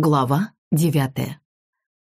Глава девятая.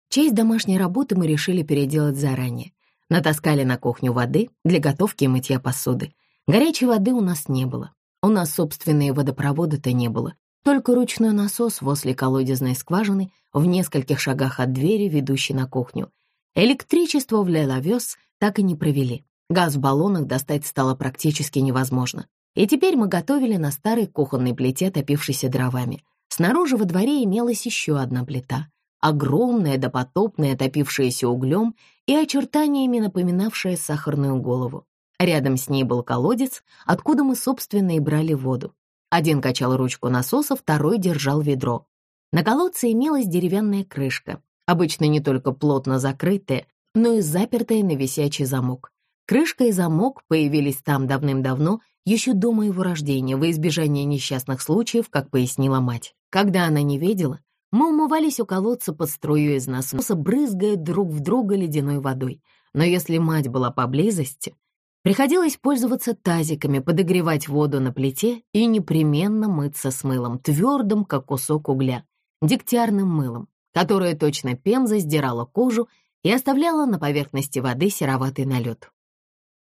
Часть домашней работы мы решили переделать заранее. Натаскали на кухню воды для готовки и мытья посуды. Горячей воды у нас не было. У нас собственные водопровода-то не было. Только ручной насос возле колодезной скважины в нескольких шагах от двери, ведущей на кухню. Электричество в Леловес так и не провели. Газ в баллонах достать стало практически невозможно. И теперь мы готовили на старой кухонной плите, топившейся дровами. Снаружи во дворе имелась еще одна плита, огромная, допотопная, топившаяся углем и очертаниями напоминавшая сахарную голову. Рядом с ней был колодец, откуда мы, собственно, и брали воду. Один качал ручку насоса, второй держал ведро. На колодце имелась деревянная крышка, обычно не только плотно закрытая, но и запертая на висячий замок. Крышка и замок появились там давным-давно, еще до моего рождения, во избежание несчастных случаев, как пояснила мать. Когда она не видела, мы умывались у колодца под струю из насоса, брызгая друг в друга ледяной водой. Но если мать была поблизости, приходилось пользоваться тазиками, подогревать воду на плите и непременно мыться с мылом, твердым, как кусок угля, дегтярным мылом, которое точно пемза сдирала кожу и оставляла на поверхности воды сероватый налет.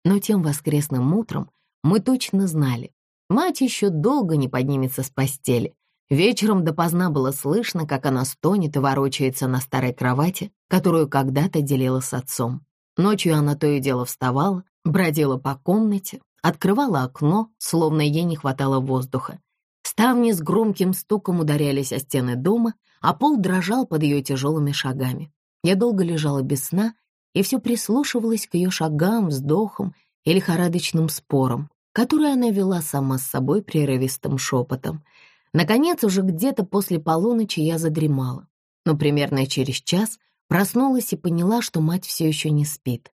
Но тем воскресным утром мы точно знали, мать еще долго не поднимется с постели, Вечером допоздна было слышно, как она стонет и ворочается на старой кровати, которую когда-то делила с отцом. Ночью она то и дело вставала, бродила по комнате, открывала окно, словно ей не хватало воздуха. Ставни с громким стуком ударялись о стены дома, а пол дрожал под ее тяжелыми шагами. Я долго лежала без сна и все прислушивалась к ее шагам, вздохам и лихорадочным спорам, которые она вела сама с собой прерывистым шепотом — Наконец, уже где-то после полуночи я задремала, но примерно через час проснулась и поняла, что мать все еще не спит.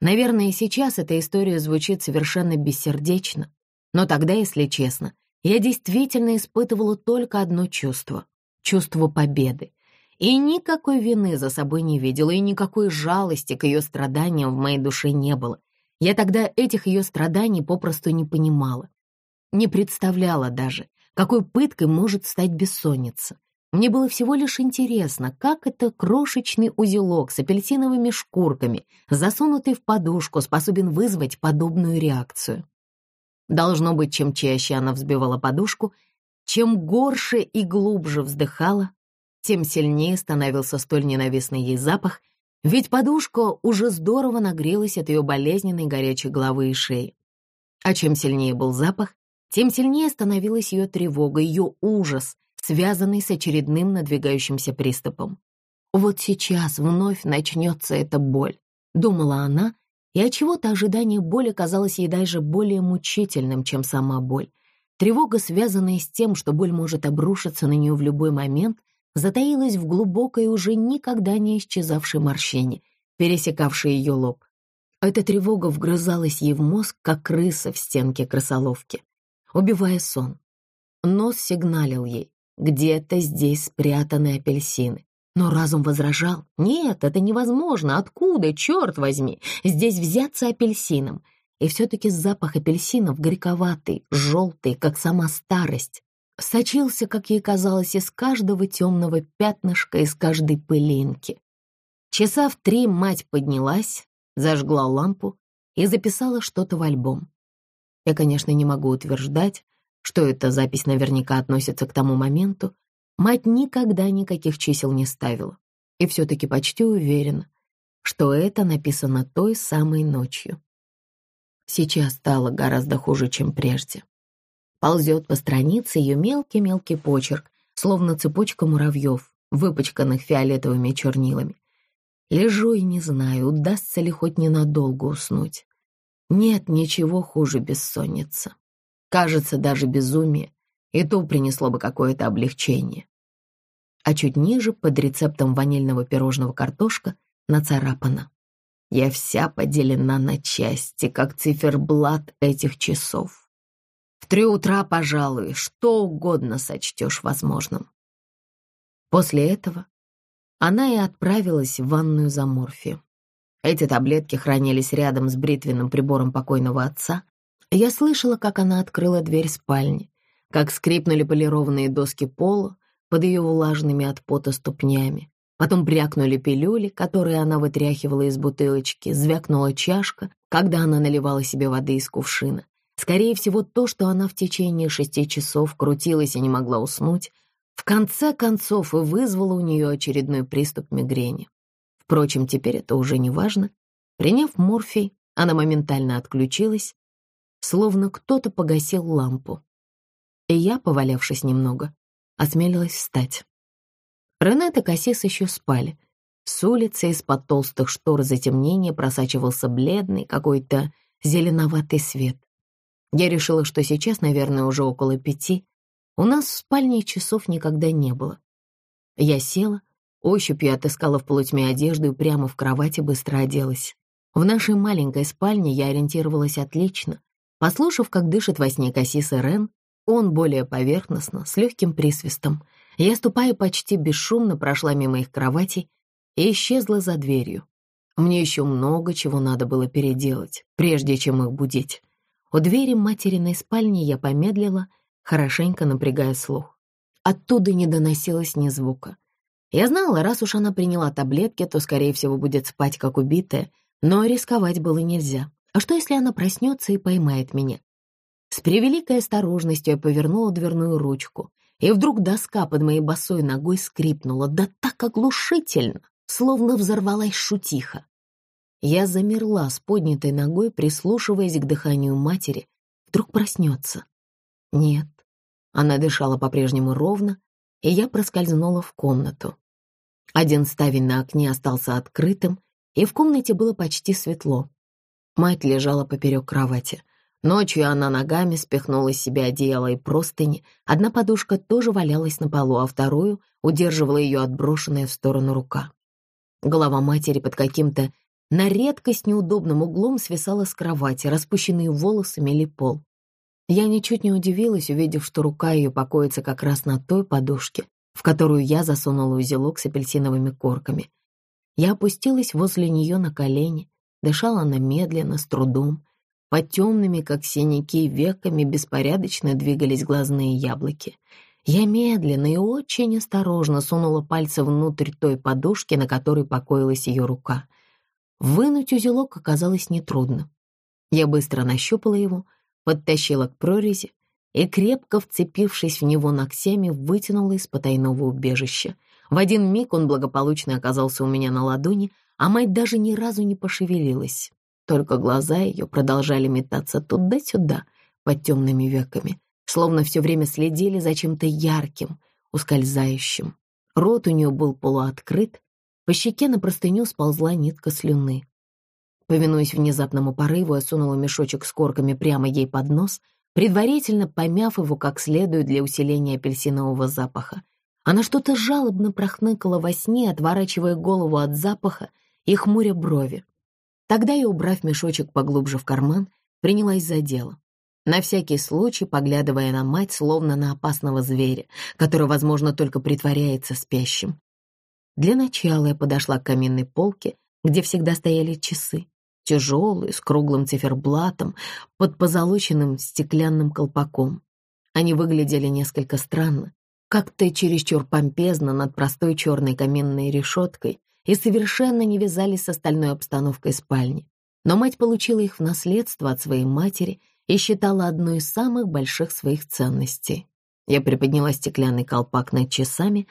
Наверное, сейчас эта история звучит совершенно бессердечно, но тогда, если честно, я действительно испытывала только одно чувство — чувство победы. И никакой вины за собой не видела, и никакой жалости к ее страданиям в моей душе не было. Я тогда этих ее страданий попросту не понимала. Не представляла даже, какой пыткой может стать бессонница. Мне было всего лишь интересно, как это крошечный узелок с апельсиновыми шкурками, засунутый в подушку, способен вызвать подобную реакцию. Должно быть, чем чаще она взбивала подушку, чем горше и глубже вздыхала, тем сильнее становился столь ненавистный ей запах, ведь подушка уже здорово нагрелась от ее болезненной горячей головы и шеи. А чем сильнее был запах, тем сильнее становилась ее тревога, ее ужас, связанный с очередным надвигающимся приступом. «Вот сейчас вновь начнется эта боль», — думала она, и от чего то ожидание боли казалось ей даже более мучительным, чем сама боль. Тревога, связанная с тем, что боль может обрушиться на нее в любой момент, затаилась в глубокой, уже никогда не исчезавшей морщине, пересекавшей ее лоб. Эта тревога вгрызалась ей в мозг, как крыса в стенке крысоловки убивая сон. Нос сигналил ей, где-то здесь спрятаны апельсины. Но разум возражал, нет, это невозможно, откуда, черт возьми, здесь взяться апельсином. И все-таки запах апельсинов горьковатый, желтый, как сама старость, сочился, как ей казалось, из каждого темного пятнышка, из каждой пылинки. Часа в три мать поднялась, зажгла лампу и записала что-то в альбом. Я, конечно, не могу утверждать, что эта запись наверняка относится к тому моменту. Мать никогда никаких чисел не ставила. И все-таки почти уверена, что это написано той самой ночью. Сейчас стало гораздо хуже, чем прежде. Ползет по странице ее мелкий-мелкий почерк, словно цепочка муравьев, выпачканных фиолетовыми чернилами. Лежу и не знаю, удастся ли хоть ненадолго уснуть. Нет ничего хуже бессонницы. Кажется, даже безумие, и то принесло бы какое-то облегчение. А чуть ниже, под рецептом ванильного пирожного картошка, нацарапано. Я вся поделена на части, как циферблат этих часов. В три утра, пожалуй, что угодно сочтешь возможным. После этого она и отправилась в ванную за морфием. Эти таблетки хранились рядом с бритвенным прибором покойного отца. Я слышала, как она открыла дверь спальни, как скрипнули полированные доски пола, под ее влажными от пота ступнями. Потом брякнули пилюли, которые она вытряхивала из бутылочки, звякнула чашка, когда она наливала себе воды из кувшина. Скорее всего, то, что она в течение шести часов крутилась и не могла уснуть, в конце концов и вызвало у нее очередной приступ мигрени. Впрочем, теперь это уже не важно. Приняв морфий, она моментально отключилась, словно кто-то погасил лампу. И я, повалявшись немного, осмелилась встать. Ренет и Кассис еще спали. С улицы из-под толстых штор затемнения просачивался бледный какой-то зеленоватый свет. Я решила, что сейчас, наверное, уже около пяти. У нас в спальне часов никогда не было. Я села, ощупью отыскала в полутьме одежду и прямо в кровати быстро оделась. В нашей маленькой спальне я ориентировалась отлично. Послушав, как дышит во сне Кассис и Рен, он более поверхностно, с легким присвистом. Я, ступая почти бесшумно, прошла мимо их кроватей и исчезла за дверью. Мне еще много чего надо было переделать, прежде чем их будить. У двери материной спальни я помедлила, хорошенько напрягая слух. Оттуда не доносилось ни звука. Я знала, раз уж она приняла таблетки, то, скорее всего, будет спать как убитая, но рисковать было нельзя. А что, если она проснется и поймает меня? С превеликой осторожностью я повернула дверную ручку, и вдруг доска под моей босой ногой скрипнула, да так оглушительно, словно взорвалась шутиха. Я замерла с поднятой ногой, прислушиваясь к дыханию матери. Вдруг проснется. Нет, она дышала по-прежнему ровно, и я проскользнула в комнату. Один ставень на окне остался открытым, и в комнате было почти светло. Мать лежала поперек кровати. Ночью она ногами спихнула с себя одеяло и простыни. Одна подушка тоже валялась на полу, а вторую удерживала ее отброшенная в сторону рука. Голова матери под каким-то на редкость неудобным углом свисала с кровати, распущенные волосы мели пол. Я ничуть не удивилась, увидев, что рука ее покоится как раз на той подушке, в которую я засунула узелок с апельсиновыми корками. Я опустилась возле нее на колени, дышала она медленно, с трудом. Под темными, как синяки, веками беспорядочно двигались глазные яблоки. Я медленно и очень осторожно сунула пальцы внутрь той подушки, на которой покоилась ее рука. Вынуть узелок оказалось нетрудно. Я быстро нащупала его, подтащила к прорези и, крепко вцепившись в него ногтями, вытянула из потайного убежища — в один миг он благополучно оказался у меня на ладони, а мать даже ни разу не пошевелилась. Только глаза ее продолжали метаться туда-сюда, под темными веками, словно все время следили за чем-то ярким, ускользающим. Рот у нее был полуоткрыт, по щеке на простыню сползла нитка слюны. Повинуясь внезапному порыву, я сунула мешочек с корками прямо ей под нос, предварительно помяв его как следует для усиления апельсинового запаха. Она что-то жалобно прохныкала во сне, отворачивая голову от запаха и хмуря брови. Тогда я, убрав мешочек поглубже в карман, принялась за дело. На всякий случай, поглядывая на мать, словно на опасного зверя, который, возможно, только притворяется спящим. Для начала я подошла к каминной полке, где всегда стояли часы, тяжелые, с круглым циферблатом, под позолоченным стеклянным колпаком. Они выглядели несколько странно, как-то чересчур помпезно над простой черной каменной решеткой и совершенно не вязались с остальной обстановкой спальни. Но мать получила их в наследство от своей матери и считала одной из самых больших своих ценностей. Я приподняла стеклянный колпак над часами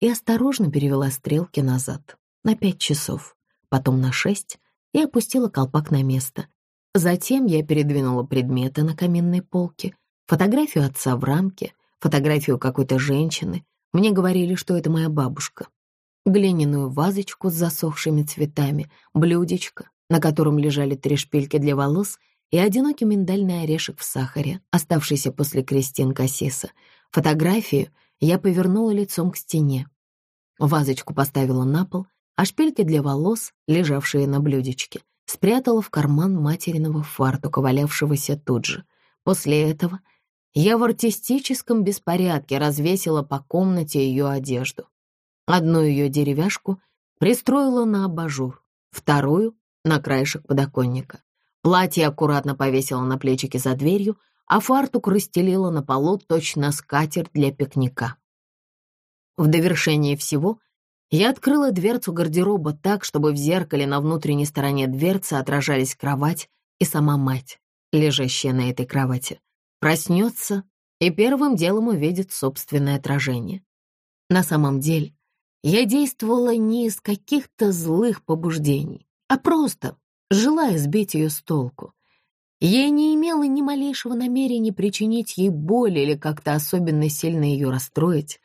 и осторожно перевела стрелки назад, на пять часов, потом на шесть, и опустила колпак на место. Затем я передвинула предметы на каминной полке, фотографию отца в рамке — фотографию какой-то женщины. Мне говорили, что это моя бабушка. Глиняную вазочку с засохшими цветами, блюдечко, на котором лежали три шпильки для волос и одинокий миндальный орешек в сахаре, оставшийся после крестин Кассиса. Фотографию я повернула лицом к стене. Вазочку поставила на пол, а шпильки для волос, лежавшие на блюдечке, спрятала в карман материного фартука, валявшегося тут же. После этого — я в артистическом беспорядке развесила по комнате ее одежду. Одну ее деревяшку пристроила на абажур, вторую — на краешек подоконника. Платье аккуратно повесила на плечики за дверью, а фартук расстелила на полу точно скатерть для пикника. В довершение всего я открыла дверцу гардероба так, чтобы в зеркале на внутренней стороне дверцы отражались кровать и сама мать, лежащая на этой кровати. Проснется и первым делом увидит собственное отражение. На самом деле, я действовала не из каких-то злых побуждений, а просто желая сбить ее с толку. Я не имела ни малейшего намерения причинить ей боль или как-то особенно сильно ее расстроить.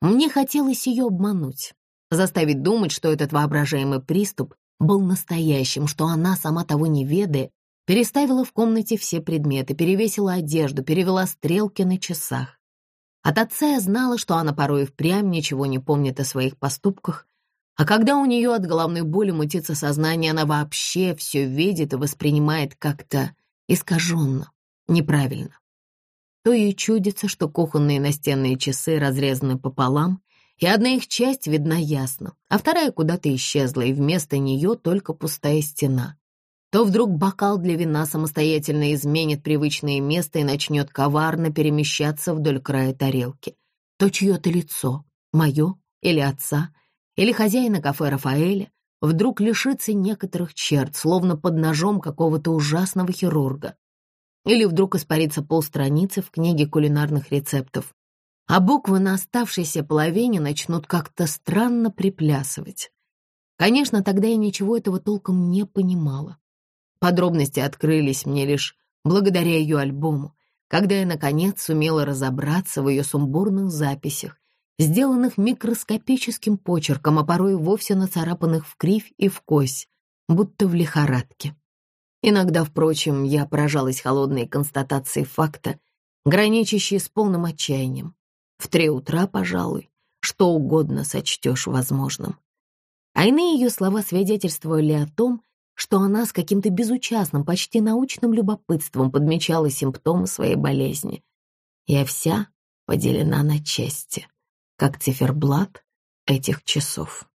Мне хотелось ее обмануть, заставить думать, что этот воображаемый приступ был настоящим, что она, сама того не ведая, переставила в комнате все предметы, перевесила одежду, перевела стрелки на часах. От отца я знала, что она порой впрямь ничего не помнит о своих поступках, а когда у нее от головной боли мутится сознание, она вообще все видит и воспринимает как-то искаженно, неправильно. То ей чудится, что кухонные настенные часы разрезаны пополам, и одна их часть видна ясно, а вторая куда-то исчезла, и вместо нее только пустая стена. То вдруг бокал для вина самостоятельно изменит привычное место и начнет коварно перемещаться вдоль края тарелки. То чье-то лицо, мое или отца, или хозяина кафе Рафаэля, вдруг лишится некоторых черт, словно под ножом какого-то ужасного хирурга. Или вдруг испарится полстраницы в книге кулинарных рецептов, а буквы на оставшейся половине начнут как-то странно приплясывать. Конечно, тогда я ничего этого толком не понимала. Подробности открылись мне лишь благодаря ее альбому, когда я, наконец, сумела разобраться в ее сумбурных записях, сделанных микроскопическим почерком, а порой вовсе нацарапанных в кривь и в кось, будто в лихорадке. Иногда, впрочем, я поражалась холодной констатацией факта, граничащей с полным отчаянием. В три утра, пожалуй, что угодно сочтешь возможным. А иные ее слова свидетельствовали о том, что она с каким-то безучастным, почти научным любопытством подмечала симптомы своей болезни. Я вся поделена на части, как циферблат этих часов.